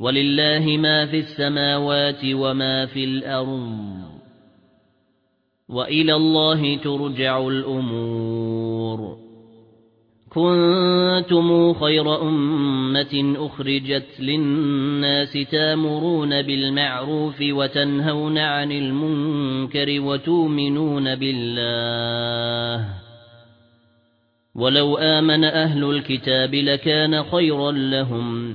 ولله ما في السماوات وما في الأرض وإلى الله ترجع الأمور. كنتم خير أمة أخرجت للناس تامرون بالمعروف وتنهون عن المنكر وتؤمنون بالله. ولو آمن أهل الكتاب لكان خيرا لهم.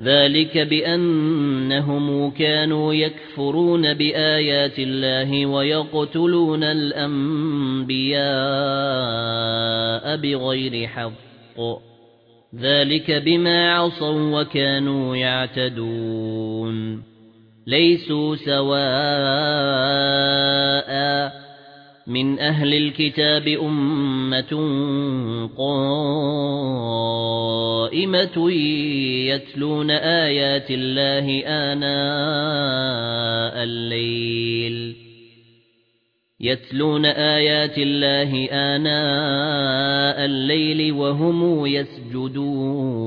ذَلِكَ بِأَنَّهُمْ كَانُوا يَكْفُرُونَ بِآيَاتِ اللَّهِ وَيَقْتُلُونَ الْأَنبِيَاءَ بِغَيْرِ حَقٍّ ذَلِكَ بِمَا عَصَوا وَكَانُوا يَعْتَدُونَ لَيْسُوا سَوَاءً من أهل الكتاب أمة قائمة يتلون آيات الله آناء الليل. يتلون آيات الله آناء الليل وهم يسجدون.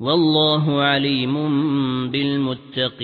والله عليم بالمتقين